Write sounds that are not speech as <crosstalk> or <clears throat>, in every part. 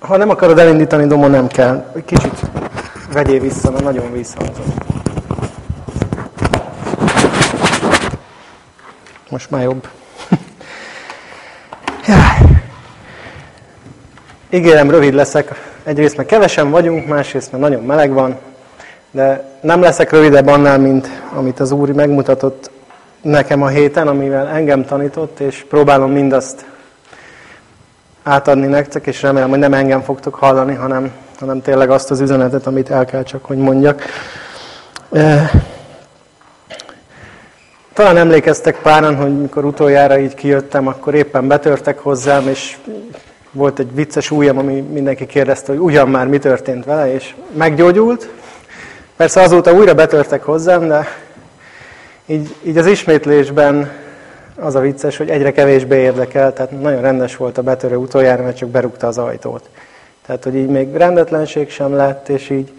Ha nem akarod elindítani, Domo, nem kell. Kicsit vegyél vissza, mert nagyon visszhangzott. Most már jobb. <laughs> Ígérem, rövid leszek. Egyrészt, mert kevesen vagyunk, másrészt, mert nagyon meleg van. De nem leszek rövidebb annál, mint amit az Úr megmutatott nekem a héten, amivel engem tanított, és próbálom mindazt átadni nektek, és remélem, hogy nem engem fogtok hallani, hanem, hanem tényleg azt az üzenetet, amit el kell csak, hogy mondjak. Talán emlékeztek páran, hogy mikor utoljára így kijöttem, akkor éppen betörtek hozzám, és volt egy vicces ujjam, ami mindenki kérdezte, hogy ugyan már mi történt vele, és meggyógyult. Persze azóta újra betörtek hozzám, de így, így az ismétlésben az a vicces, hogy egyre kevésbé érdekel, tehát nagyon rendes volt a betörő utoljára, mert csak berúgta az ajtót. Tehát, hogy így még rendetlenség sem lett, és így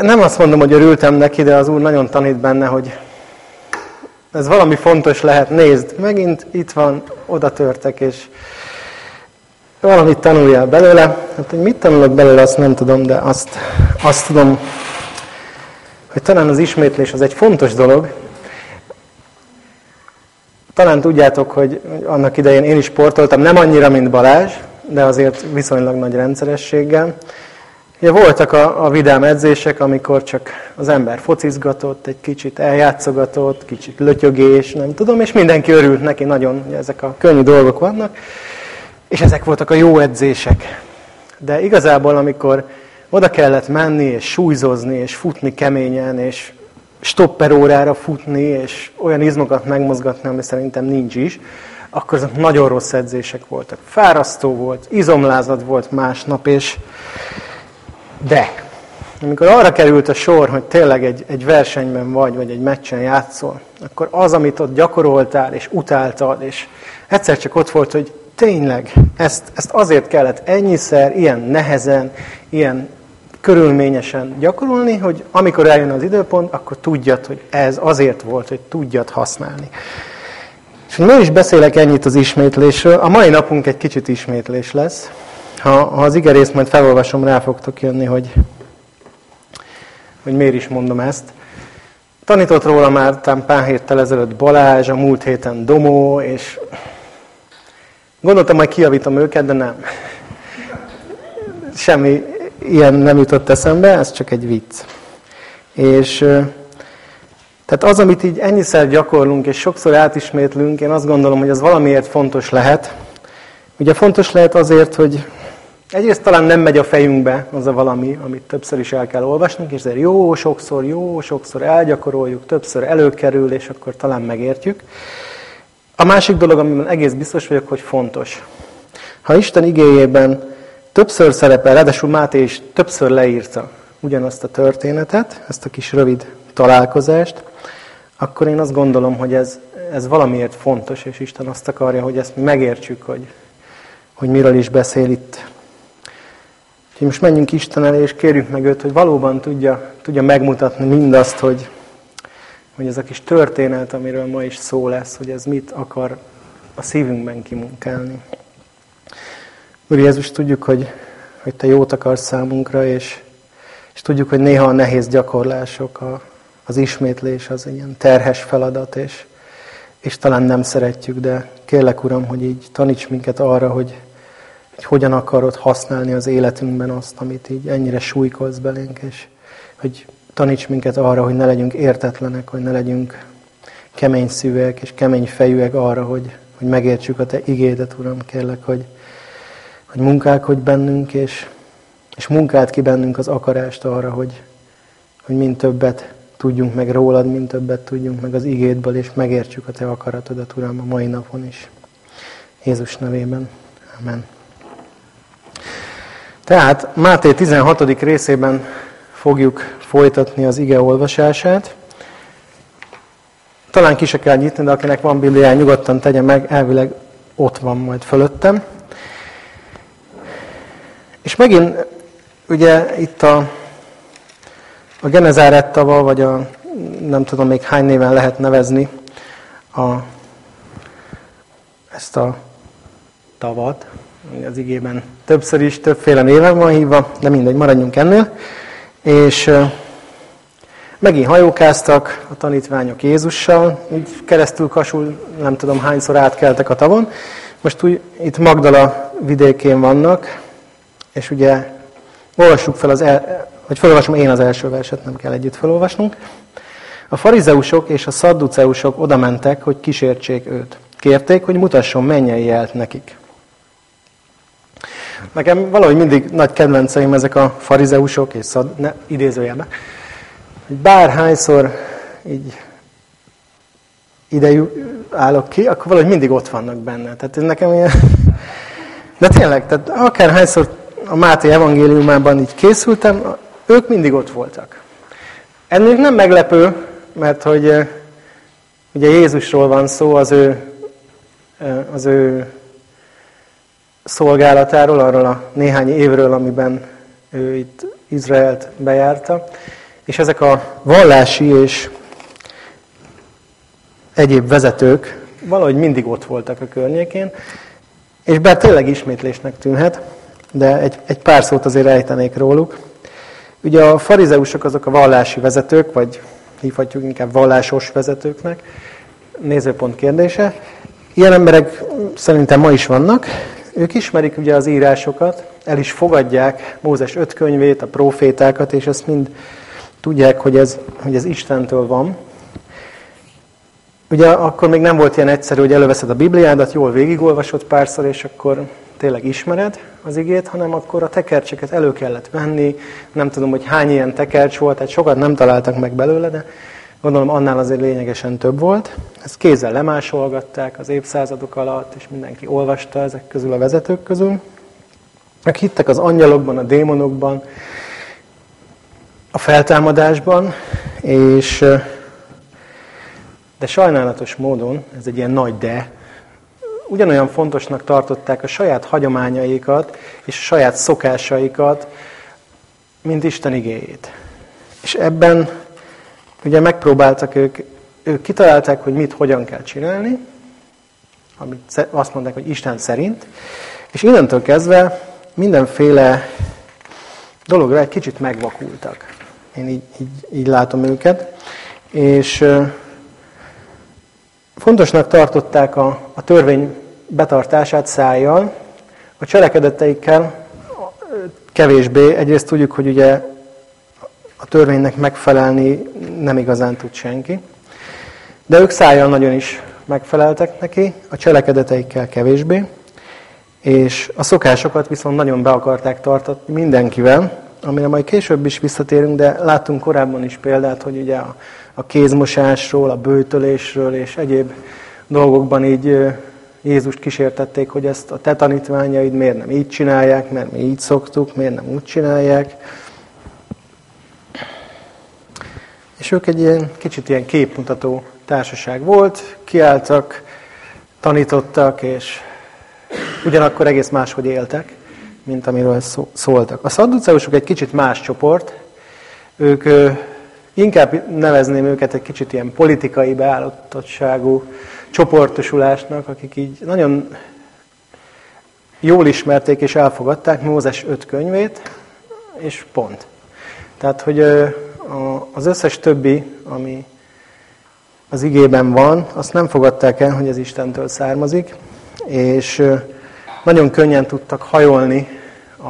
nem azt mondom, hogy örültem neki, de az Úr nagyon tanít benne, hogy ez valami fontos lehet, nézd, megint itt van, oda törtek, és valamit tanuljál belőle. Hát, hogy mit tanulok belőle, azt nem tudom, de azt, azt tudom, hogy talán az ismétlés az egy fontos dolog. Talán tudjátok, hogy annak idején én is sportoltam, nem annyira, mint Balázs, de azért viszonylag nagy rendszerességgel. Ugye voltak a, a vidám edzések, amikor csak az ember focizgatott, egy kicsit eljátszogatott, kicsit lötyögés, nem tudom, és mindenki örült neki, nagyon ezek a könnyű dolgok vannak, és ezek voltak a jó edzések. De igazából, amikor oda kellett menni, és súlyzozni, és futni keményen, és stopper órára futni, és olyan izmokat megmozgatni, ami szerintem nincs is, akkor azok nagyon rossz edzések voltak. Fárasztó volt, izomlázad volt másnap, és de amikor arra került a sor, hogy tényleg egy, egy versenyben vagy, vagy egy meccsen játszol, akkor az, amit ott gyakoroltál, és utáltad, és egyszer csak ott volt, hogy tényleg, ezt, ezt azért kellett ennyiszer, ilyen nehezen, ilyen körülményesen gyakorolni, hogy amikor eljön az időpont, akkor tudjad, hogy ez azért volt, hogy tudjad használni. És miért is beszélek ennyit az ismétlésről? A mai napunk egy kicsit ismétlés lesz. Ha, ha az igerészt majd felolvasom, rá fogtok jönni, hogy, hogy miért is mondom ezt. Tanított róla már tám pár héttel ezelőtt Balázs, a múlt héten Domó, és gondoltam, majd kiavítom őket, de nem. Semmi ilyen nem jutott eszembe, ez csak egy vicc. És tehát az, amit így ennyiszer gyakorlunk, és sokszor átismétlünk, én azt gondolom, hogy az valamiért fontos lehet. Ugye fontos lehet azért, hogy egyrészt talán nem megy a fejünkbe az a valami, amit többször is el kell olvasnunk, és ezért jó sokszor, jó sokszor elgyakoroljuk, többször előkerül, és akkor talán megértjük. A másik dolog, amiben egész biztos vagyok, hogy fontos. Ha Isten igéjében többször szerepel, ráadásul Máté is többször leírta ugyanazt a történetet, ezt a kis rövid találkozást, akkor én azt gondolom, hogy ez, ez valamiért fontos, és Isten azt akarja, hogy ezt megértsük, hogy, hogy miről is beszél itt. Úgyhogy most menjünk Isten elé, és kérjük meg őt, hogy valóban tudja, tudja megmutatni mindazt, hogy, hogy ez a kis történet, amiről ma is szó lesz, hogy ez mit akar a szívünkben kimunkálni. Úr Jézus, tudjuk, hogy, hogy Te jót akarsz számunkra, és, és tudjuk, hogy néha a nehéz gyakorlások, a, az ismétlés az ilyen terhes feladat, és, és talán nem szeretjük, de kérlek, Uram, hogy így taníts minket arra, hogy, hogy hogyan akarod használni az életünkben azt, amit így ennyire súlykolsz belénk, és hogy taníts minket arra, hogy ne legyünk értetlenek, hogy ne legyünk kemény szívek és kemény fejűek arra, hogy, hogy megértsük a Te igédet, Uram, kérlek, hogy, hogy munkálkodj bennünk, és, és munkált ki bennünk az akarást arra, hogy, hogy mind többet tudjunk meg rólad, mind többet tudjunk meg az igédből, és megértsük a Te akaratodat, Uram, a mai napon is. Jézus nevében. Amen. Tehát Máté 16. részében fogjuk folytatni az ige olvasását. Talán ki se kell nyitni, de akinek van Bibliája, nyugodtan tegye meg, elvileg ott van majd fölöttem. És megint ugye itt a, a Genezárettava, vagy a nem tudom még hány néven lehet nevezni a, ezt a tavat, az igében többször is, többféle néven van hívva, de mindegy, maradjunk ennél. És megint hajókáztak a tanítványok Jézussal, így keresztül kasul, nem tudom hányszor átkeltek a tavon. Most úgy itt Magdala vidékén vannak, és ugye olvassuk fel az, el, vagy felolvasom én az első verset, nem kell együtt felolvasnunk. A farizeusok és a szadduceusok oda mentek, hogy kísértsék őt. Kérték, hogy mutasson mennyei jelt nekik. Nekem valahogy mindig nagy kedvenceim ezek a farizeusok és szad, ne, idézőjelben. Bárhányszor így ide állok ki, akkor valahogy mindig ott vannak benne. Tehát ez nekem ilyen... De tényleg, tehát akárhányszor a Máté evangéliumában így készültem, ők mindig ott voltak. Ennél nem meglepő, mert hogy ugye Jézusról van szó, az ő, az ő szolgálatáról, arról a néhány évről, amiben ő itt Izraelt bejárta. És ezek a vallási és egyéb vezetők valahogy mindig ott voltak a környékén, és bár tényleg ismétlésnek tűnhet, de egy, egy pár szót azért ejtenék róluk. Ugye a farizeusok azok a vallási vezetők, vagy hívhatjuk inkább vallásos vezetőknek, nézőpont kérdése. Ilyen emberek szerintem ma is vannak. Ők ismerik ugye az írásokat, el is fogadják Mózes öt könyvét, a profétákat, és ezt mind tudják, hogy ez, hogy ez Istentől van. Ugye akkor még nem volt ilyen egyszerű, hogy előveszed a Bibliádat, jól végigolvasod párszor, és akkor tényleg ismered az igét, hanem akkor a tekercseket elő kellett venni. Nem tudom, hogy hány ilyen tekercs volt, tehát sokat nem találtak meg belőle, de gondolom annál azért lényegesen több volt. Ezt kézzel lemásolgatták az évszázadok alatt, és mindenki olvasta ezek közül a vezetők közül. Meg hittek az angyalokban, a démonokban, a feltámadásban, és de sajnálatos módon, ez egy ilyen nagy de, ugyanolyan fontosnak tartották a saját hagyományaikat és a saját szokásaikat, mint Isten igéjét. És ebben ugye megpróbáltak ők, ők kitalálták, hogy mit, hogyan kell csinálni, amit azt mondták, hogy Isten szerint, és innentől kezdve mindenféle dologra egy kicsit megvakultak. Én így, így, így látom őket. És fontosnak tartották a, a törvény betartását szájjal, a cselekedeteikkel kevésbé. Egyrészt tudjuk, hogy ugye a törvénynek megfelelni nem igazán tud senki. De ők szájjal nagyon is megfeleltek neki, a cselekedeteikkel kevésbé, és a szokásokat viszont nagyon be akarták tartatni mindenkivel, amire majd később is visszatérünk, de láttunk korábban is példát, hogy ugye a, a kézmosásról, a bőtölésről és egyéb dolgokban így Jézust kísértették, hogy ezt a te tanítványaid miért nem így csinálják, mert mi így szoktuk, miért nem úgy csinálják. És ők egy ilyen kicsit ilyen képmutató társaság volt, kiálltak, tanítottak, és ugyanakkor egész máshogy éltek, mint amiről szóltak. A szadduceusok egy kicsit más csoport, ők inkább nevezném őket egy kicsit ilyen politikai beállítottságú csoportosulásnak, akik így nagyon jól ismerték és elfogadták Mózes öt könyvét, és pont. Tehát, hogy az összes többi, ami az igében van, azt nem fogadták el, hogy ez Istentől származik, és nagyon könnyen tudtak hajolni a,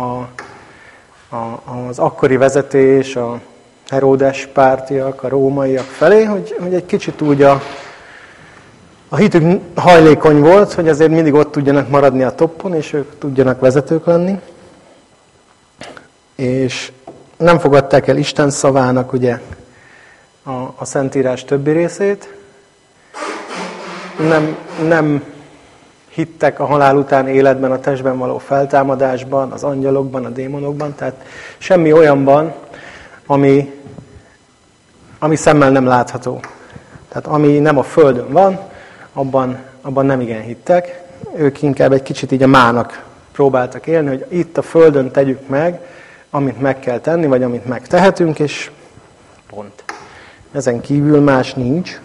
a, az akkori vezetés, a Heródes pártiak, a rómaiak felé, hogy, hogy egy kicsit úgy a, a hitük hajlékony volt, hogy azért mindig ott tudjanak maradni a toppon, és ők tudjanak vezetők lenni. És nem fogadták el Isten szavának ugye a, a Szentírás többi részét. Nem, nem hittek a halál után életben, a testben való feltámadásban, az angyalokban, a démonokban, tehát semmi olyanban, ami, ami szemmel nem látható. Tehát ami nem a Földön van, abban, abban nem igen hittek. Ők inkább egy kicsit így a mának próbáltak élni, hogy itt a Földön tegyük meg, amit meg kell tenni, vagy amit megtehetünk, és pont. Ezen kívül más nincs.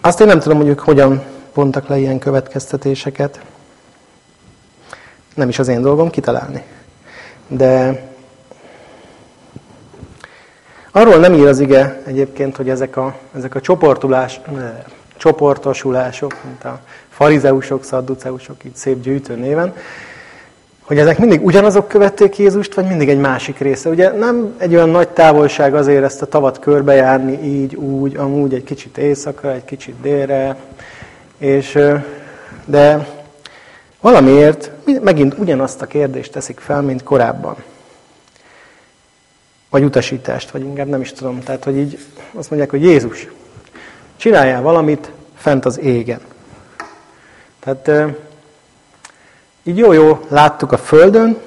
Azt én nem tudom, hogy ők hogyan vontak le ilyen következtetéseket. nem is az én dolgom kitalálni. De arról nem ír az ige egyébként, hogy ezek a, ezek a csoportulás, csoportosulások, mint a farizeusok, szadduceusok, így szép gyűjtő néven, hogy ezek mindig ugyanazok követték Jézust, vagy mindig egy másik része. Ugye nem egy olyan nagy távolság azért ezt a tavat körbejárni, így, úgy, amúgy egy kicsit éjszakra, egy kicsit délre, és, de valamiért megint ugyanazt a kérdést teszik fel, mint korábban. Vagy utasítást, vagy inkább nem is tudom. Tehát, hogy így azt mondják, hogy Jézus, csináljál valamit fent az égen. Tehát így jó-jó láttuk a Földön,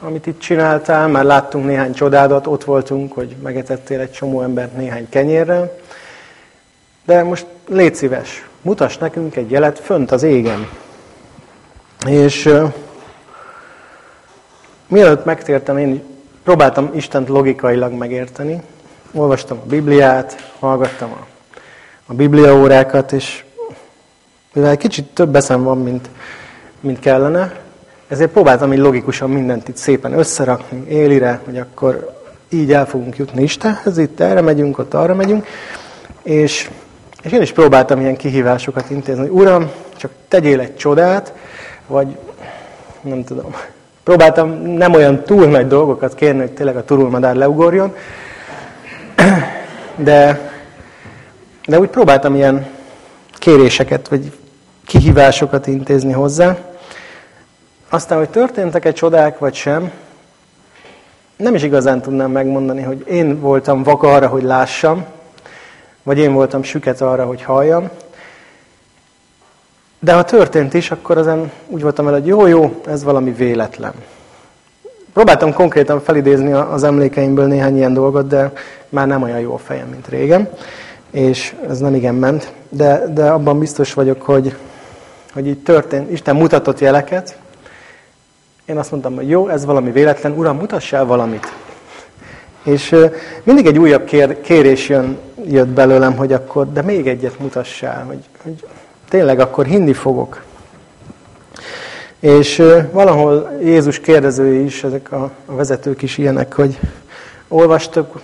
amit itt csináltál, már láttunk néhány csodádat, ott voltunk, hogy megetettél egy csomó embert néhány kenyérrel, de most légy szíves, mutass nekünk egy jelet fönt az égen. És mielőtt megtértem, én próbáltam Istent logikailag megérteni, olvastam a Bibliát, hallgattam a, a Bibliaórákat, és mivel kicsit több eszem van, mint, mint kellene, ezért próbáltam így logikusan mindent itt szépen összerakni élire, hogy akkor így el fogunk jutni Istenhez, itt erre megyünk, ott arra megyünk, és, és én is próbáltam ilyen kihívásokat intézni, hogy Uram, csak tegyél egy csodát, vagy nem tudom, próbáltam nem olyan túl nagy dolgokat kérni, hogy tényleg a turulmadár leugorjon, de, de úgy próbáltam ilyen kéréseket, vagy kihívásokat intézni hozzá. Aztán, hogy történtek-e csodák, vagy sem, nem is igazán tudnám megmondani, hogy én voltam vak arra, hogy lássam, vagy én voltam süket arra, hogy halljam. De ha történt is, akkor azon úgy voltam vele, hogy jó-jó, ez valami véletlen. Próbáltam konkrétan felidézni az emlékeimből néhány ilyen dolgot, de már nem olyan jó a fejem, mint régen, és ez nem igen ment. De, de abban biztos vagyok, hogy, hogy így történt, Isten mutatott jeleket, én azt mondtam, hogy jó, ez valami véletlen, Uram, mutass el valamit. És mindig egy újabb kér, kérés jön, jött belőlem, hogy akkor, de még egyet mutass el, hogy, hogy tényleg akkor hinni fogok. És valahol Jézus kérdezői is, ezek a, vezetők is ilyenek, hogy olvastuk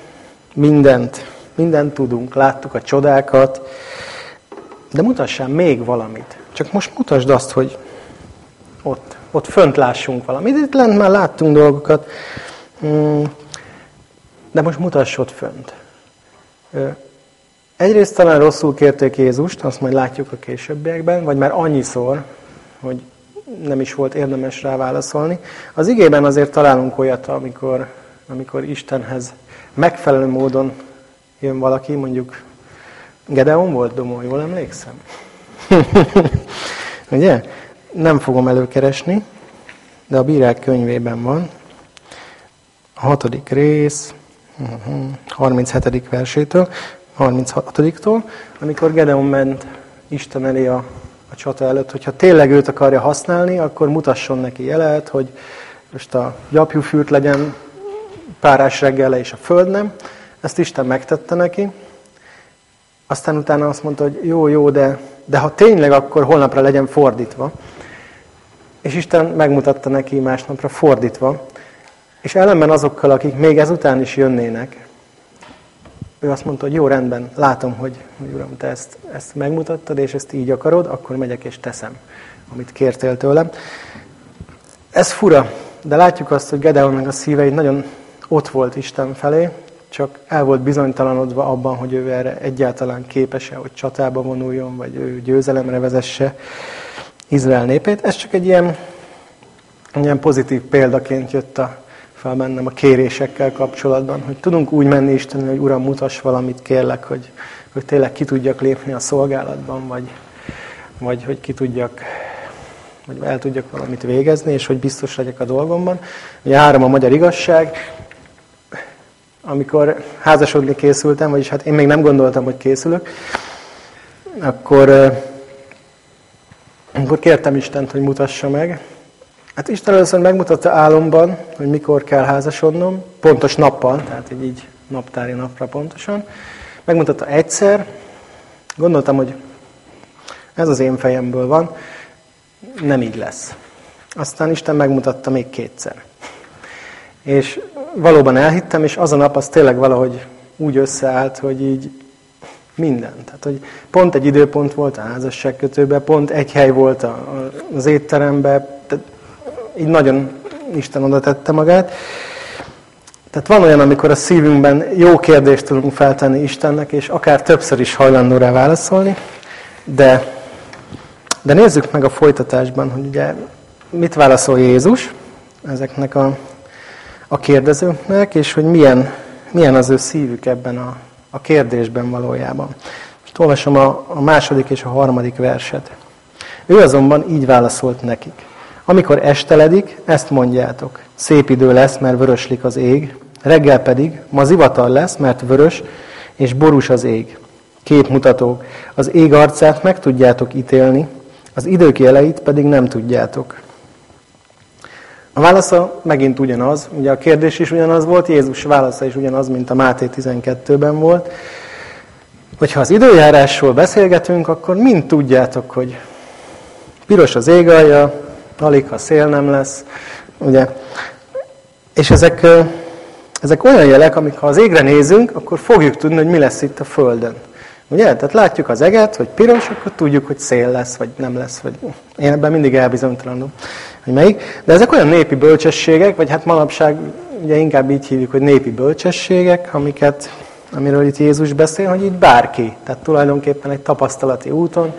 mindent, mindent tudunk, láttuk a csodákat, de mutassál még valamit. Csak most mutasd azt, hogy ott, ott fönt lássunk valamit. Itt lent már láttunk dolgokat, hmm. de most mutass ott fönt. Egyrészt talán rosszul kérték Jézust, azt majd látjuk a későbbiekben, vagy már annyiszor, hogy nem is volt érdemes rá válaszolni. Az igében azért találunk olyat, amikor, amikor Istenhez megfelelő módon jön valaki, mondjuk Gedeon volt Domó, jól emlékszem? <laughs> Ugye? Nem fogom előkeresni, de a bírák könyvében van. A hatodik rész, 37. versétől, 36-tól, amikor Gedeon ment Isten elé a, a csata előtt, hogyha tényleg őt akarja használni, akkor mutasson neki jelet, hogy most a gyapjúfűrt legyen párás reggele és a föld nem. Ezt Isten megtette neki. Aztán utána azt mondta, hogy jó, jó, de, de ha tényleg, akkor holnapra legyen fordítva. És Isten megmutatta neki másnapra fordítva. És ellenben azokkal, akik még ezután is jönnének, ő azt mondta, hogy jó, rendben, látom, hogy, hogy Uram, te ezt, ezt megmutattad, és ezt így akarod, akkor megyek és teszem, amit kértél tőlem. Ez fura, de látjuk azt, hogy Gedeonnak a szíve nagyon ott volt Isten felé, csak el volt bizonytalanodva abban, hogy ő erre egyáltalán képes-e, hogy csatába vonuljon, vagy ő győzelemre vezesse Izrael népét. Ez csak egy ilyen, ilyen pozitív példaként jött a, fel bennem a kérésekkel kapcsolatban, hogy tudunk úgy menni Isten, hogy Uram, mutass valamit, kérlek, hogy, hogy tényleg ki tudjak lépni a szolgálatban, vagy, vagy hogy ki tudjak, vagy el tudjak valamit végezni, és hogy biztos legyek a dolgomban. Ugye három a magyar igazság, amikor házasodni készültem, vagyis hát én még nem gondoltam, hogy készülök, akkor, akkor kértem Istent, hogy mutassa meg, Hát Isten először megmutatta álomban, hogy mikor kell házasodnom, pontos nappal, tehát így, így naptári napra pontosan. Megmutatta egyszer, gondoltam, hogy ez az én fejemből van, nem így lesz. Aztán Isten megmutatta még kétszer. És valóban elhittem, és az a nap az tényleg valahogy úgy összeállt, hogy így minden. Tehát, hogy pont egy időpont volt a házasságkötőben, pont egy hely volt az étteremben, tehát így nagyon Isten oda tette magát. Tehát van olyan, amikor a szívünkben jó kérdést tudunk feltenni Istennek, és akár többször is hajlandó rá válaszolni, de, de nézzük meg a folytatásban, hogy ugye mit válaszol Jézus ezeknek a, a kérdezőknek, és hogy milyen, milyen az ő szívük ebben a, a kérdésben valójában. Most olvasom a, a második és a harmadik verset. Ő azonban így válaszolt nekik. Amikor esteledik, ezt mondjátok. Szép idő lesz, mert vöröslik az ég, reggel pedig ma zivatar lesz, mert vörös és borús az ég. Képmutatók. Az ég arcát meg tudjátok ítélni, az idők jeleit pedig nem tudjátok. A válasza megint ugyanaz, ugye a kérdés is ugyanaz volt, Jézus válasza is ugyanaz, mint a Máté 12-ben volt. Hogyha az időjárásról beszélgetünk, akkor mind tudjátok, hogy piros az égalja, alig ha szél nem lesz, ugye? És ezek, ezek olyan jelek, amik ha az égre nézünk, akkor fogjuk tudni, hogy mi lesz itt a Földön. Ugye? Tehát látjuk az eget, hogy piros, akkor tudjuk, hogy szél lesz, vagy nem lesz. Vagy... Én ebben mindig elbizonytalanul, hogy melyik. De ezek olyan népi bölcsességek, vagy hát manapság ugye inkább így hívjuk, hogy népi bölcsességek, amiket, amiről itt Jézus beszél, hogy így bárki, tehát tulajdonképpen egy tapasztalati úton,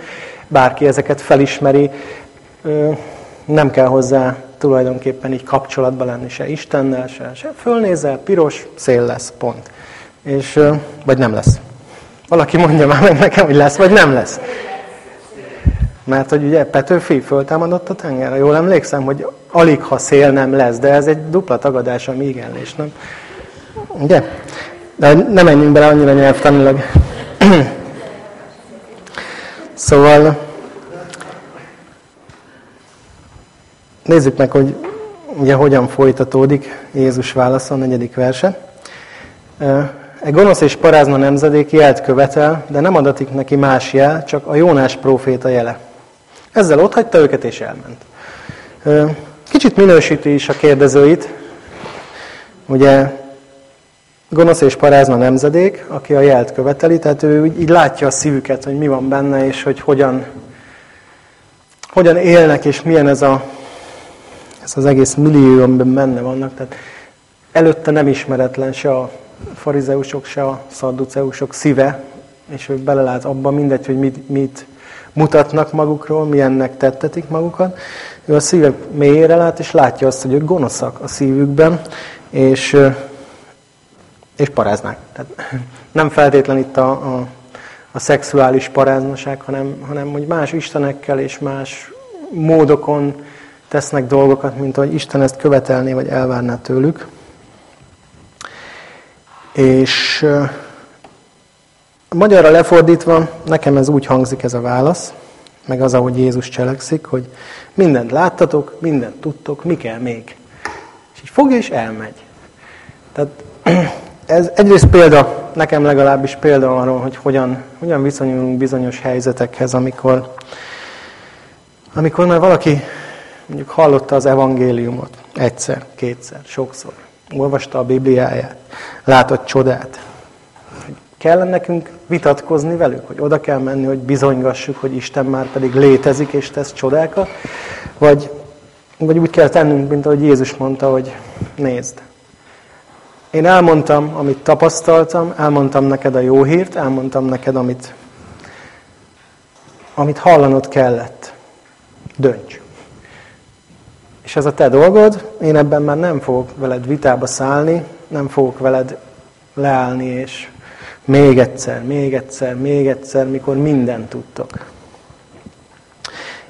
bárki ezeket felismeri, nem kell hozzá tulajdonképpen így kapcsolatban lenni se Istennel, se, se fölnézel, piros, szél lesz, pont. És, vagy nem lesz. Valaki mondja már meg nekem, hogy lesz, vagy nem lesz. Mert hogy ugye Petőfi föltámadott a tengerre. Jól emlékszem, hogy alig ha szél nem lesz, de ez egy dupla tagadás, ami igenlés, nem? Ugye? De nem menjünk bele annyira nyelvtanilag. <clears throat> szóval nézzük meg, hogy ugye hogyan folytatódik Jézus válasza a negyedik verse. Egy gonosz és parázna nemzedék jelt követel, de nem adatik neki más jel, csak a Jónás próféta jele. Ezzel otthagyta őket és elment. Kicsit minősíti is a kérdezőit. Ugye gonosz és parázna nemzedék, aki a jelt követeli, tehát ő így látja a szívüket, hogy mi van benne, és hogy hogyan, hogyan élnek, és milyen ez, a, ez az egész millió, amiben benne vannak. Tehát előtte nem ismeretlen se a farizeusok, se a szadduceusok szíve, és ő belelát abba, mindegy, hogy mit, mit mutatnak magukról, milyennek tettetik magukat. Ő a szíve mélyére lát, és látja azt, hogy ők gonoszak a szívükben, és, és paráznák. Tehát nem feltétlen itt a, a, a szexuális paráznaság, hanem, hanem hogy más istenekkel és más módokon tesznek dolgokat, mint ahogy Isten ezt követelné, vagy elvárná tőlük. És magyarra lefordítva, nekem ez úgy hangzik ez a válasz, meg az, ahogy Jézus cselekszik, hogy mindent láttatok, mindent tudtok, mi kell még? És így fogja és elmegy. Tehát <clears throat> ez egyrészt példa, nekem legalábbis példa arról, hogy hogyan, hogyan viszonyulunk bizonyos helyzetekhez, amikor, amikor már valaki mondjuk hallotta az evangéliumot egyszer, kétszer, sokszor, olvasta a Bibliáját, látott csodát. Kell nekünk vitatkozni velük, hogy oda kell menni, hogy bizonygassuk, hogy Isten már pedig létezik és tesz csodákat, vagy, vagy úgy kell tennünk, mint ahogy Jézus mondta, hogy nézd. Én elmondtam, amit tapasztaltam, elmondtam neked a jó hírt, elmondtam neked, amit, amit hallanod kellett. Dönts. És ez a te dolgod, én ebben már nem fogok veled vitába szállni, nem fogok veled leállni, és még egyszer, még egyszer, még egyszer, mikor mindent tudtok.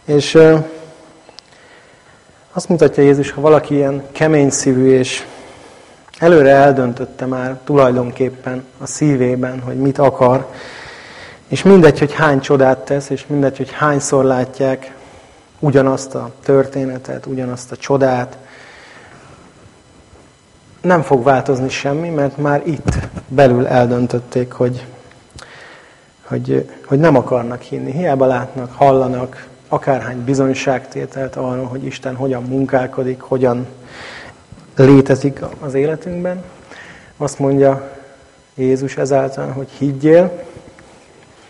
És azt mutatja Jézus, ha valaki ilyen kemény szívű, és előre eldöntötte már tulajdonképpen a szívében, hogy mit akar, és mindegy, hogy hány csodát tesz, és mindegy, hogy hányszor látják ugyanazt a történetet, ugyanazt a csodát, nem fog változni semmi, mert már itt belül eldöntötték, hogy, hogy, hogy nem akarnak hinni. Hiába látnak, hallanak, akárhány bizonyságtételt arról, hogy Isten hogyan munkálkodik, hogyan létezik az életünkben. Azt mondja Jézus ezáltal, hogy higgyél,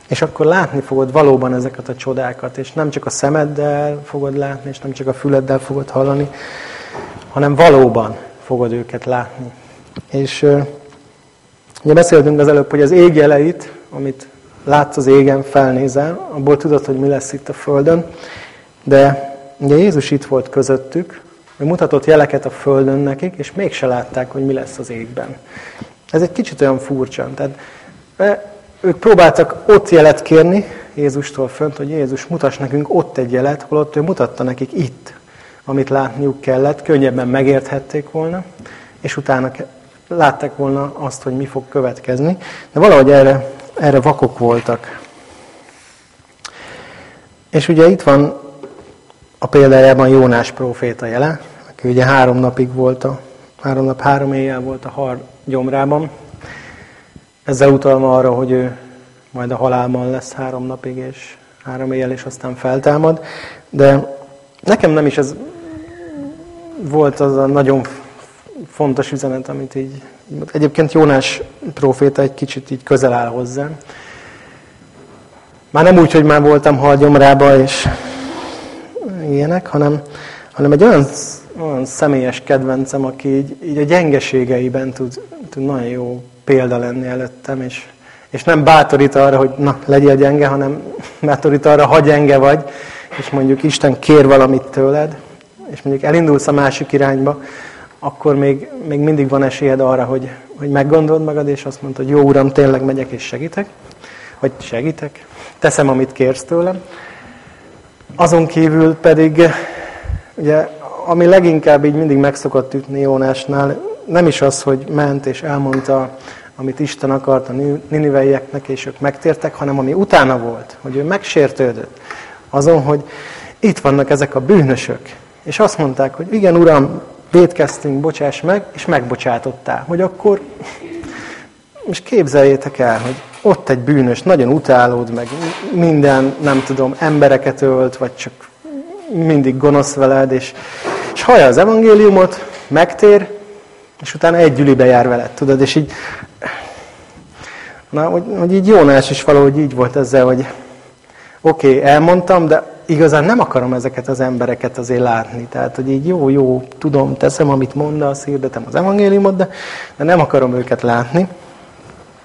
és akkor látni fogod valóban ezeket a csodákat, és nem csak a szemeddel fogod látni, és nem csak a füleddel fogod hallani, hanem valóban fogod őket látni. És ugye beszéltünk az előbb, hogy az ég jeleit, amit látsz az égen, felnézel, abból tudod, hogy mi lesz itt a Földön, de ugye Jézus itt volt közöttük, ő mutatott jeleket a Földön nekik, és mégse látták, hogy mi lesz az égben. Ez egy kicsit olyan furcsa. Tehát ők próbáltak ott jelet kérni Jézustól fönt, hogy Jézus mutass nekünk ott egy jelet, holott ő mutatta nekik itt, amit látniuk kellett, könnyebben megérthették volna, és utána látták volna azt, hogy mi fog következni. De valahogy erre, erre vakok voltak. És ugye itt van a példájában Jónás próféta jele, aki ugye három napig volt a, három nap, három éjjel volt a har gyomrában, ezzel utalva arra, hogy ő majd a halálban lesz három napig, és három éjjel, és aztán feltámad. De nekem nem is ez volt az a nagyon fontos üzenet, amit így... Egyébként Jónás próféta egy kicsit így közel áll hozzám. Már nem úgy, hogy már voltam halgyomrába, és ilyenek, hanem, hanem egy olyan, olyan személyes kedvencem, aki így, így a gyengeségeiben tud, tud nagyon jó példa lenni előttem, és, és nem bátorít arra, hogy na, legyél gyenge, hanem <laughs> bátorít arra, ha gyenge vagy, és mondjuk Isten kér valamit tőled, és mondjuk elindulsz a másik irányba, akkor még, még mindig van esélyed arra, hogy, hogy meggondold magad, és azt mondod, hogy jó Uram, tényleg megyek és segítek, vagy segítek, teszem, amit kérsz tőlem. Azon kívül pedig, ugye, ami leginkább így mindig megszokott ütni Jónásnál, nem is az, hogy ment és elmondta, amit Isten akart a niniveieknek, és ők megtértek, hanem ami utána volt, hogy ő megsértődött azon, hogy itt vannak ezek a bűnösök. És azt mondták, hogy igen, Uram, védkeztünk, bocsáss meg, és megbocsátottál. Hogy akkor, és képzeljétek el, hogy ott egy bűnös, nagyon utálód meg, minden, nem tudom, embereket ölt, vagy csak mindig gonosz veled, és, és hallja az evangéliumot, megtér, és utána egy gyülibe jár veled, tudod, és így, na, hogy, hogy így Jónás is valahogy így volt ezzel, hogy oké, okay, elmondtam, de igazán nem akarom ezeket az embereket azért látni. Tehát, hogy így jó, jó, tudom, teszem, amit mondasz, hirdetem az evangéliumot, de, de nem akarom őket látni.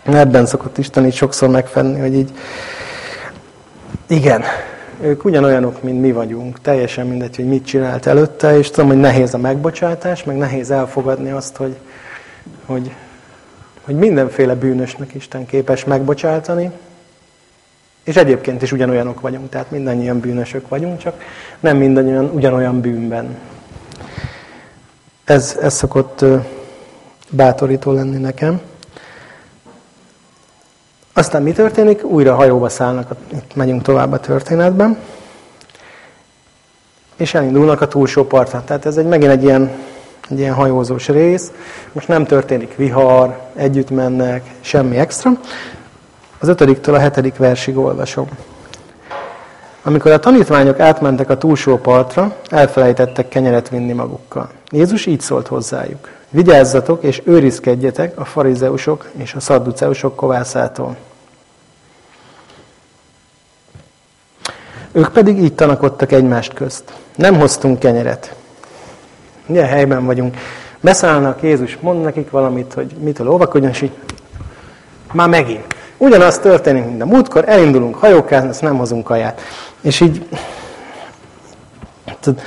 Ebben szokott Isten így sokszor megfenni, hogy így igen, ők ugyanolyanok, mint mi vagyunk, teljesen mindegy, hogy mit csinált előtte, és tudom, hogy nehéz a megbocsátás, meg nehéz elfogadni azt, hogy, hogy, hogy mindenféle bűnösnek Isten képes megbocsátani, és egyébként is ugyanolyanok vagyunk, tehát mindannyian bűnösök vagyunk, csak nem mindannyian ugyanolyan bűnben. Ez, ez szokott bátorító lenni nekem. Aztán mi történik? Újra hajóba szállnak, itt megyünk tovább a történetben, és elindulnak a túlsó partra. Tehát ez egy, megint egy ilyen, egy ilyen hajózós rész. Most nem történik vihar, együtt mennek, semmi extra. Az ötödiktől a hetedik versig olvasom. Amikor a tanítványok átmentek a túlsó partra, elfelejtettek kenyeret vinni magukkal. Jézus így szólt hozzájuk. Vigyázzatok és őrizkedjetek a farizeusok és a szadduceusok kovászától. Ők pedig így tanakodtak egymást közt. Nem hoztunk kenyeret. Milyen helyben vagyunk? Beszállnak, Jézus mond nekik valamit, hogy mitől óvakodjon, és így már megint. Ugyanaz történik, mint a múltkor, elindulunk hajókázni, ezt nem hozunk kaját. És így, tudod,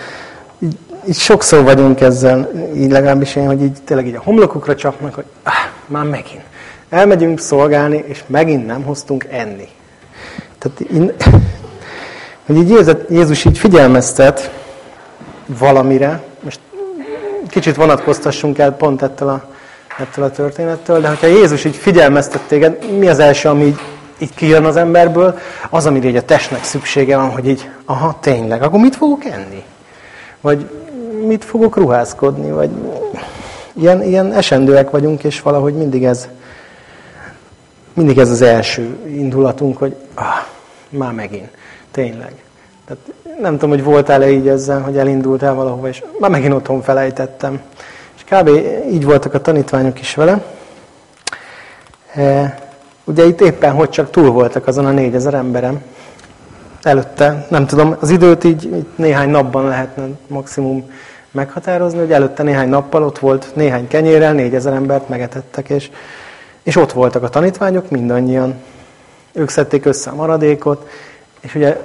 így, sokszor vagyunk ezzel, így legalábbis én, hogy így tényleg így a homlokukra csapnak, hogy ah, már megint. Elmegyünk szolgálni, és megint nem hoztunk enni. Tehát így, hogy így Jézus így figyelmeztet valamire, most kicsit vonatkoztassunk el pont ettől a, ettől a történettől, de hogyha Jézus így figyelmeztet téged, mi az első, ami így, így kijön az emberből, az, amire így a testnek szüksége van, hogy így, aha, tényleg, akkor mit fogok enni? Vagy mit fogok ruházkodni? Vagy ilyen, ilyen esendőek vagyunk, és valahogy mindig ez, mindig ez az első indulatunk, hogy ah, már megint. Tényleg. Tehát nem tudom, hogy voltál-e így ezzel, hogy elindultál valahova, és már megint otthon felejtettem. És kb. így voltak a tanítványok is vele. E, ugye itt éppen, hogy csak túl voltak azon a négyezer emberem. Előtte, nem tudom, az időt így, néhány napban lehetne maximum meghatározni, hogy előtte néhány nappal ott volt néhány kenyérrel, négyezer embert megetettek, és, és ott voltak a tanítványok mindannyian. Ők szedték össze a maradékot, és ugye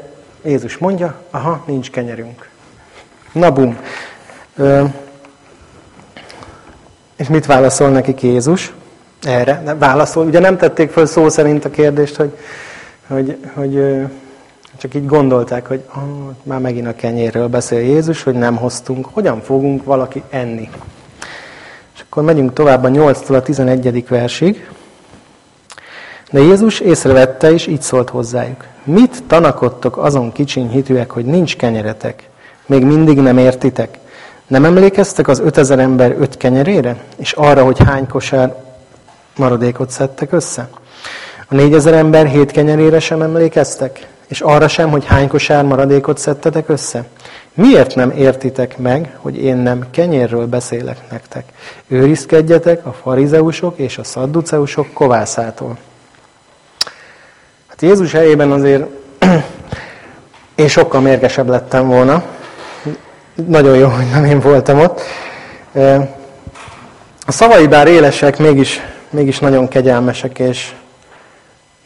Jézus mondja, aha, nincs kenyerünk. Na bum. Ö, és mit válaszol nekik Jézus? Erre válaszol. Ugye nem tették föl szó szerint a kérdést, hogy, hogy, hogy csak így gondolták, hogy ah, már megint a kenyérről beszél Jézus, hogy nem hoztunk. Hogyan fogunk valaki enni? És akkor megyünk tovább a 8-tól a 11. versig. De Jézus észrevette, és így szólt hozzájuk. Mit tanakodtok azon kicsiny hitűek, hogy nincs kenyeretek? Még mindig nem értitek? Nem emlékeztek az ötezer ember öt kenyerére? És arra, hogy hány kosár maradékot szedtek össze? A négyezer ember hét kenyerére sem emlékeztek? És arra sem, hogy hány kosár maradékot szedtetek össze? Miért nem értitek meg, hogy én nem kenyérről beszélek nektek? Őrizkedjetek a farizeusok és a szadduceusok kovászától. Hát Jézus helyében azért <clears throat> én sokkal mérgesebb lettem volna. Nagyon jó, hogy nem én voltam ott. A szavai bár élesek, mégis, mégis nagyon kegyelmesek, és,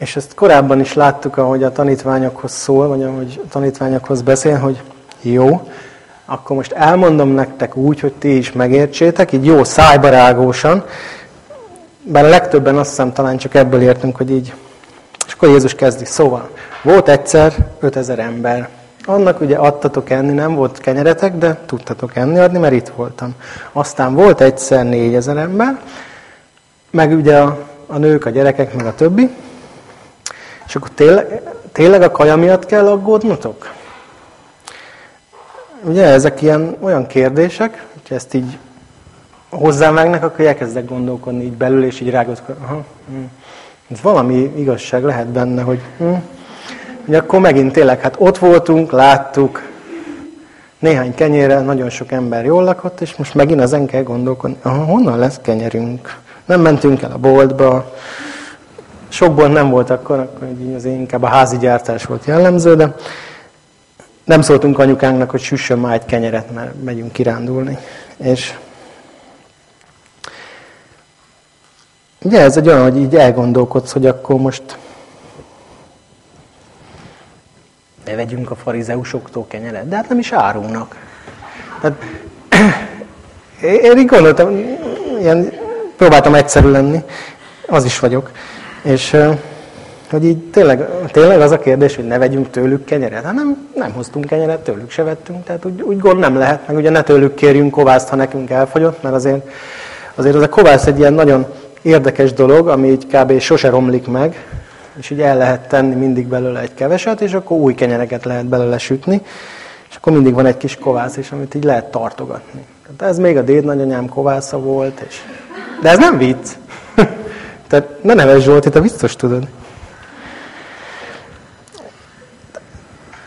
és ezt korábban is láttuk, ahogy a tanítványokhoz szól, vagy ahogy a tanítványokhoz beszél, hogy jó, akkor most elmondom nektek úgy, hogy ti is megértsétek, így jó szájbarágósan, bár a legtöbben azt hiszem talán csak ebből értünk, hogy így és akkor Jézus kezdi. Szóval, volt egyszer 5000 ember. Annak ugye adtatok enni, nem volt kenyeretek, de tudtatok enni adni, mert itt voltam. Aztán volt egyszer 4000 ember, meg ugye a, a nők, a gyerekek, meg a többi. És akkor tényleg, tényleg a kaja miatt kell aggódnotok? Ugye ezek ilyen olyan kérdések, hogy ezt így hozzám vágnak, akkor elkezdek gondolkodni így belül, és így rágódkodni. Aha, hm. Ez valami igazság lehet benne, hogy hm, hogy akkor megint tényleg, hát ott voltunk, láttuk, néhány kenyérrel nagyon sok ember jól lakott, és most megint ezen kell gondolkodni, aha, honnan lesz kenyerünk? Nem mentünk el a boltba, sokból nem volt akkor, akkor az inkább a házi gyártás volt jellemző, de nem szóltunk anyukánknak, hogy süssön már egy kenyeret, mert megyünk kirándulni. És Ugye ez egy olyan, hogy így elgondolkodsz, hogy akkor most ne vegyünk a farizeusoktól kenyeret, de hát nem is árulnak. Tehát, <clears throat> én így gondoltam, ilyen, próbáltam egyszerű lenni, az is vagyok, és hogy így tényleg, tényleg az a kérdés, hogy ne vegyünk tőlük kenyeret. Hát nem, nem hoztunk kenyeret, tőlük se vettünk, tehát úgy, úgy gond nem lehet, meg ugye ne tőlük kérjünk kovászt, ha nekünk elfogyott, mert azért, azért az a kovász egy ilyen nagyon érdekes dolog, ami így kb. sose romlik meg, és így el lehet tenni mindig belőle egy keveset, és akkor új kenyereket lehet belőle sütni, és akkor mindig van egy kis kovász is, amit így lehet tartogatni. Tehát ez még a déd nagyanyám kovásza volt, és... de ez nem vicc. Tehát ne neves Zsolti, te biztos tudod.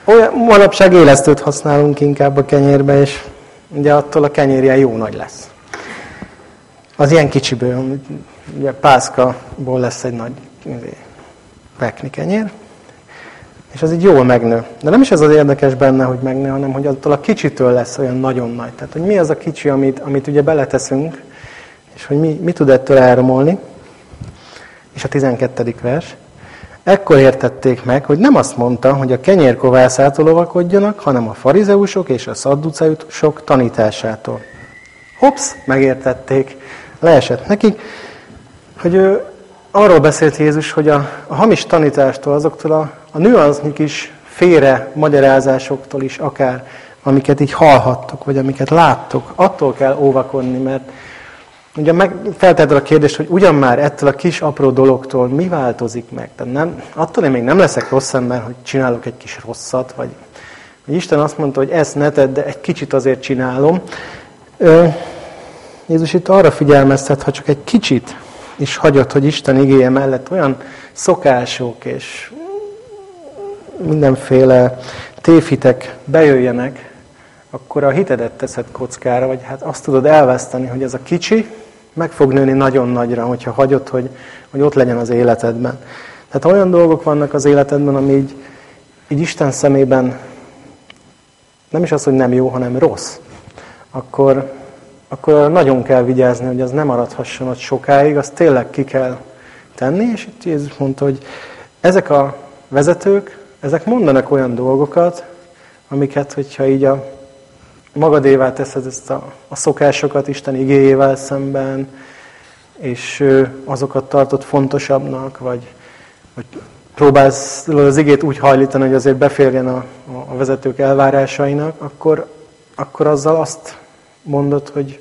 Olyan, manapság élesztőt használunk inkább a kenyérbe, és ugye attól a kenyérje jó nagy lesz. Az ilyen kicsiből, ugye pászkaból lesz egy nagy pekni kenyér, és az így jól megnő. De nem is ez az érdekes benne, hogy megnő, hanem hogy attól a kicsitől lesz olyan nagyon nagy. Tehát, hogy mi az a kicsi, amit, amit ugye beleteszünk, és hogy mi, mi tud ettől elromolni. És a 12. vers. Ekkor értették meg, hogy nem azt mondta, hogy a kenyérkovászától lovakodjanak, hanem a farizeusok és a szadduceusok tanításától. Hops, megértették. Leesett nekik, hogy ő arról beszélt Jézus, hogy a, a hamis tanítástól, azoktól a, a nüansznyi is félre magyarázásoktól is akár, amiket így hallhattok, vagy amiket láttok, attól kell óvakodni, mert ugye meg a kérdést, hogy ugyan már ettől a kis apró dologtól mi változik meg? Tehát nem, attól én még nem leszek rossz ember, hogy csinálok egy kis rosszat, vagy, vagy Isten azt mondta, hogy ezt ne tedd, de egy kicsit azért csinálom. Ö, Jézus itt arra figyelmeztet, ha csak egy kicsit is hagyott, hogy Isten igéje mellett olyan szokások és mindenféle tévhitek bejöjjenek, akkor a hitedet teszed kockára, vagy hát azt tudod elveszteni, hogy ez a kicsi meg fog nőni nagyon nagyra, hogyha hagyod, hogy, hogy ott legyen az életedben. Tehát olyan dolgok vannak az életedben, ami így, így Isten szemében nem is az, hogy nem jó, hanem rossz, akkor, akkor nagyon kell vigyázni, hogy az nem maradhasson ott sokáig, azt tényleg ki kell tenni, és itt Jézus mondta, hogy ezek a vezetők, ezek mondanak olyan dolgokat, amiket, hogyha így a magadévá teszed ezt a, a szokásokat Isten igéjével szemben, és azokat tartott fontosabbnak, vagy, vagy próbálsz az igét úgy hajlítani, hogy azért beférjen a, a vezetők elvárásainak, akkor, akkor azzal azt mondod, hogy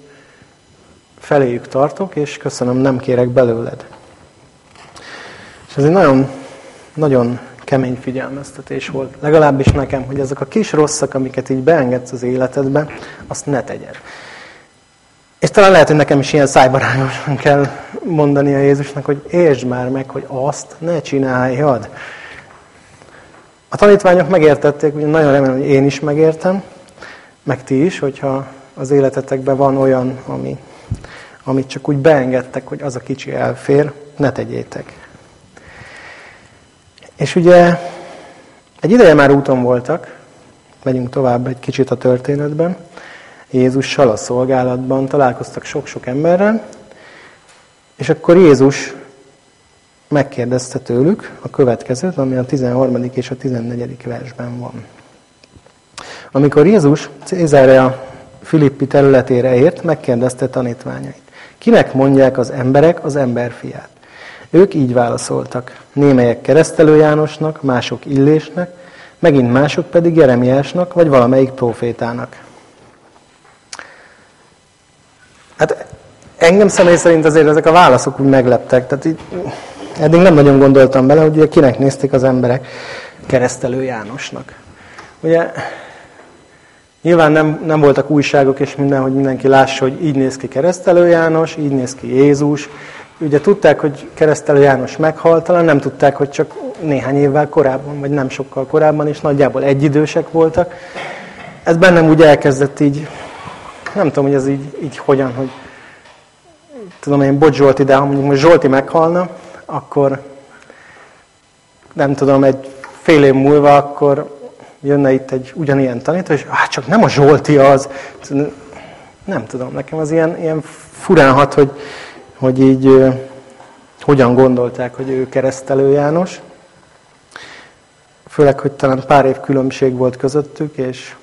feléjük tartok, és köszönöm, nem kérek belőled. És ez egy nagyon, nagyon kemény figyelmeztetés volt. Legalábbis nekem, hogy ezek a kis rosszak, amiket így beengedsz az életedbe, azt ne tegyed. És talán lehet, hogy nekem is ilyen szájbarányosan kell mondani a Jézusnak, hogy értsd már meg, hogy azt ne csináljad. A tanítványok megértették, ugye nagyon remélem, hogy én is megértem, meg ti is, hogyha az életetekben van olyan, ami, amit csak úgy beengedtek, hogy az a kicsi elfér, ne tegyétek. És ugye egy ideje már úton voltak, megyünk tovább egy kicsit a történetben, Jézussal a szolgálatban, találkoztak sok-sok emberrel, és akkor Jézus megkérdezte tőlük a következőt, ami a 13. és a 14. versben van. Amikor Jézus Cézárea Filippi területére ért, megkérdezte tanítványait. Kinek mondják az emberek az emberfiát? Ők így válaszoltak. Némelyek keresztelő Jánosnak, mások Illésnek, megint mások pedig Jeremiásnak, vagy valamelyik profétának. Hát engem személy szerint azért ezek a válaszok úgy megleptek. Tehát így, eddig nem nagyon gondoltam bele, hogy ugye kinek nézték az emberek keresztelő Jánosnak. Ugye nyilván nem, nem voltak újságok és minden, hogy mindenki lássa, hogy így néz ki keresztelő János, így néz ki Jézus, Ugye tudták, hogy keresztelő János meghalt, talán nem tudták, hogy csak néhány évvel korábban, vagy nem sokkal korábban, és nagyjából egyidősek voltak. Ez bennem úgy elkezdett így, nem tudom, hogy ez így, így hogyan, hogy tudom én, bocs Zsolti, de ha mondjuk most Zsolti meghalna, akkor nem tudom, egy fél év múlva, akkor jönne itt egy ugyanilyen tanító, és hát csak nem a Zsolti az. Nem tudom, nekem az ilyen, ilyen furán hat, hogy hogy így hogyan gondolták, hogy ő keresztelő János. Főleg, hogy talán pár év különbség volt közöttük, és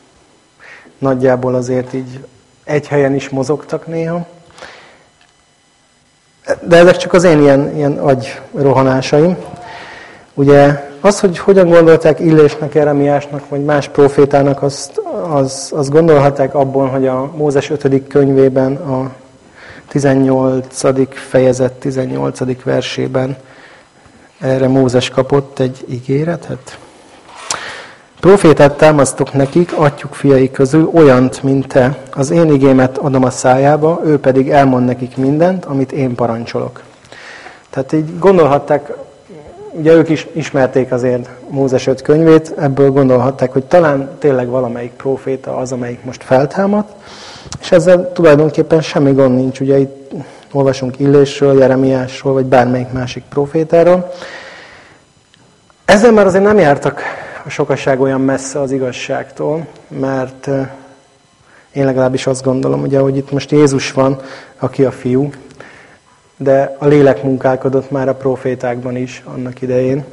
nagyjából azért így egy helyen is mozogtak néha. De ezek csak az én ilyen, ilyen agyrohanásaim. Ugye az, hogy hogyan gondolták Illésnek, Jeremiásnak, vagy más profétának, azt, az, azt gondolhatják abból, hogy a Mózes 5. könyvében a 18. fejezet 18. versében erre Mózes kapott egy ígéretet. Profétát támasztok nekik, atyuk fiai közül, olyant, mint te. Az én igémet adom a szájába, ő pedig elmond nekik mindent, amit én parancsolok. Tehát így gondolhatták, ugye ők is ismerték azért Mózes 5 könyvét, ebből gondolhatták, hogy talán tényleg valamelyik proféta az, amelyik most feltámadt, és ezzel tulajdonképpen semmi gond nincs. Ugye itt olvasunk Illésről, Jeremiásról, vagy bármelyik másik profétáról. Ezzel már azért nem jártak a sokaság olyan messze az igazságtól, mert én legalábbis azt gondolom, ugye, hogy itt most Jézus van, aki a fiú, de a lélek munkálkodott már a profétákban is annak idején,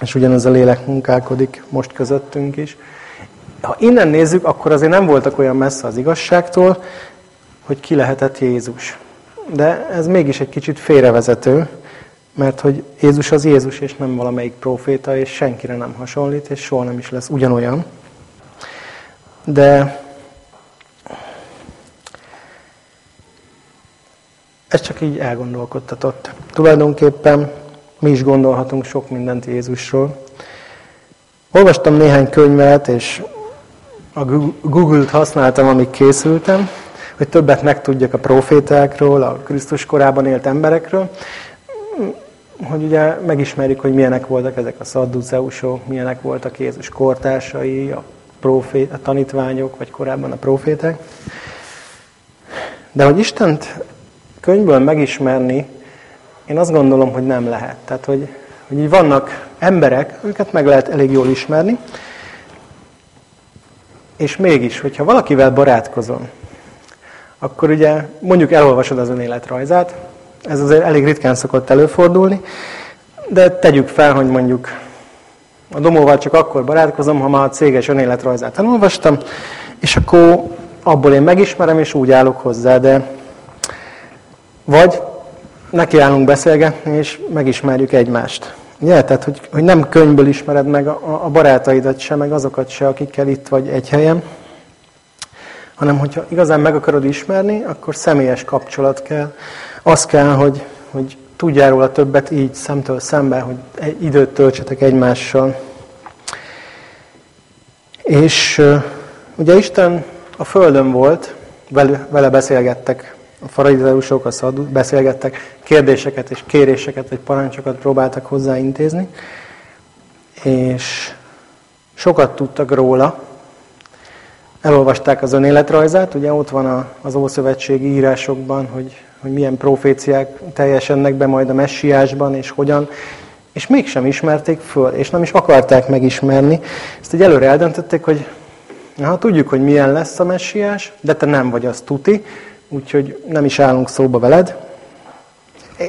és ugyanaz a lélek munkálkodik most közöttünk is. Ha innen nézzük, akkor azért nem voltak olyan messze az igazságtól, hogy ki lehetett Jézus. De ez mégis egy kicsit félrevezető, mert hogy Jézus az Jézus, és nem valamelyik proféta, és senkire nem hasonlít, és soha nem is lesz ugyanolyan. De ez csak így elgondolkodtatott. Tulajdonképpen mi is gondolhatunk sok mindent Jézusról. Olvastam néhány könyvet, és a Google-t használtam, amíg készültem, hogy többet megtudjak a profétákról, a Krisztus korában élt emberekről. hogy ugye megismerjük, hogy milyenek voltak ezek a szadduceusok, milyenek voltak Jézus kortársai, a, profét, a tanítványok, vagy korábban a profétek. De hogy Istent könyvből megismerni, én azt gondolom, hogy nem lehet. Tehát, hogy, hogy így vannak emberek, őket meg lehet elég jól ismerni, és mégis, hogyha valakivel barátkozom, akkor ugye mondjuk elolvasod az önéletrajzát, ez azért elég ritkán szokott előfordulni, de tegyük fel, hogy mondjuk a domóval csak akkor barátkozom, ha már a céges önéletrajzát elolvastam, és akkor abból én megismerem, és úgy állok hozzá, de vagy nekiállunk beszélgetni, és megismerjük egymást. Ugye? Tehát, hogy, hogy nem könyvből ismered meg a, a barátaidat se, meg azokat se, akikkel itt vagy egy helyen, hanem hogyha igazán meg akarod ismerni, akkor személyes kapcsolat kell. Az kell, hogy, hogy tudjál róla többet így szemtől szembe, hogy időt töltsetek egymással. És ugye Isten a Földön volt, vele beszélgettek a farizeusok, a szadú, beszélgettek, kérdéseket és kéréseket, vagy parancsokat próbáltak hozzáintézni, és sokat tudtak róla, elolvasták az önéletrajzát, ugye ott van az Ószövetségi írásokban, hogy, hogy milyen proféciák teljesennek be majd a messiásban, és hogyan, és mégsem ismerték föl, és nem is akarták megismerni. Ezt egy előre eldöntötték, hogy ha tudjuk, hogy milyen lesz a messiás, de te nem vagy az tuti, úgyhogy nem is állunk szóba veled.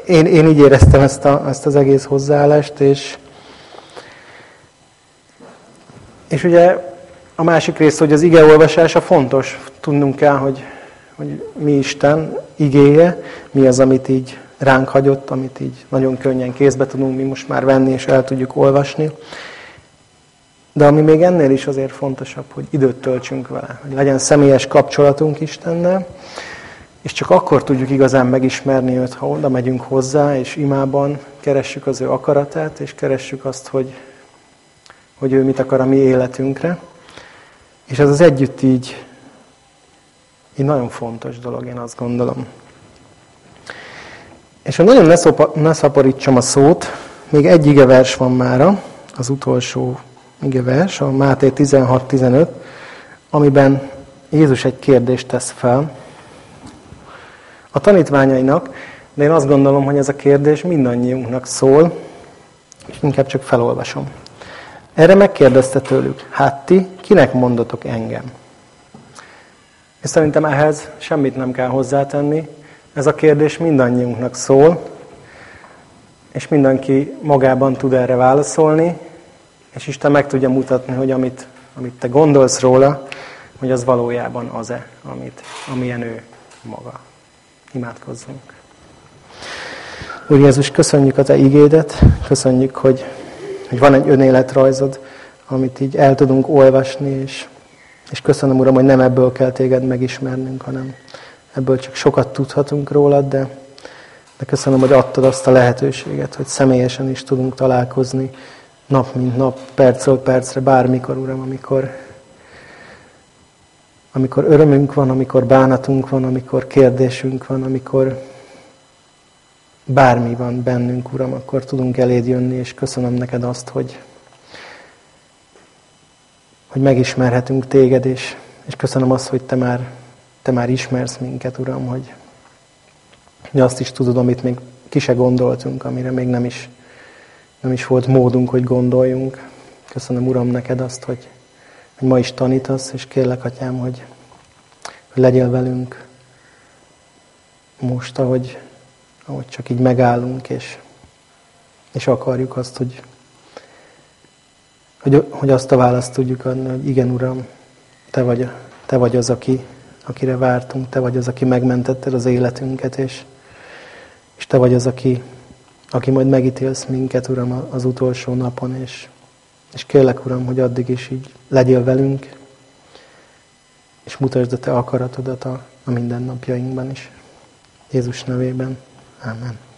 Én, én így éreztem ezt, a, ezt az egész hozzáállást, és, és ugye a másik rész, hogy az igeolvasása fontos. Tudnunk kell, hogy, hogy mi Isten igéje, mi az, amit így ránk hagyott, amit így nagyon könnyen kézbe tudunk mi most már venni, és el tudjuk olvasni. De ami még ennél is azért fontosabb, hogy időt töltsünk vele, hogy legyen személyes kapcsolatunk Istennel, és csak akkor tudjuk igazán megismerni őt, ha oda megyünk hozzá, és imában keressük az ő akaratát, és keressük azt, hogy, hogy ő mit akar a mi életünkre. És ez az együtt így, így nagyon fontos dolog, én azt gondolom. És hogy nagyon ne szaporítsam a szót, még egy igevers van mára, az utolsó igevers, a Máté 16-15, amiben Jézus egy kérdést tesz fel a tanítványainak, de én azt gondolom, hogy ez a kérdés mindannyiunknak szól, és inkább csak felolvasom. Erre megkérdezte tőlük, hát ti kinek mondotok engem? És szerintem ehhez semmit nem kell hozzátenni. Ez a kérdés mindannyiunknak szól, és mindenki magában tud erre válaszolni, és Isten meg tudja mutatni, hogy amit, amit te gondolsz róla, hogy az valójában az-e, amit, amilyen ő maga. Imádkozzunk. Úr Jézus, köszönjük a Te igédet, köszönjük, hogy, hogy van egy önéletrajzod, amit így el tudunk olvasni, és, és köszönöm, Uram, hogy nem ebből kell Téged megismernünk, hanem ebből csak sokat tudhatunk rólad, de, de köszönöm, hogy adtad azt a lehetőséget, hogy személyesen is tudunk találkozni nap mint nap, percről percre, bármikor, Uram, amikor, amikor örömünk van, amikor bánatunk van, amikor kérdésünk van, amikor bármi van bennünk, Uram, akkor tudunk eléd jönni, és köszönöm neked azt, hogy, hogy megismerhetünk téged, és, és köszönöm azt, hogy te már, te már ismersz minket, Uram, hogy, hogy azt is tudod, amit még ki se gondoltunk, amire még nem is, nem is volt módunk, hogy gondoljunk. Köszönöm, Uram, neked azt, hogy, hogy ma is tanítasz, és kérlek, Atyám, hogy, hogy legyél velünk most, ahogy, ahogy csak így megállunk, és, és akarjuk azt, hogy, hogy, hogy azt a választ tudjuk adni, hogy igen, Uram, Te vagy, te vagy az, aki, akire vártunk, Te vagy az, aki megmentetted az életünket, és, és Te vagy az, aki, aki majd megítélsz minket, Uram, az utolsó napon, és, és kérlek, Uram, hogy addig is így legyél velünk, és mutasd a Te akaratodat a, a mindennapjainkban is. Jézus nevében. Amen.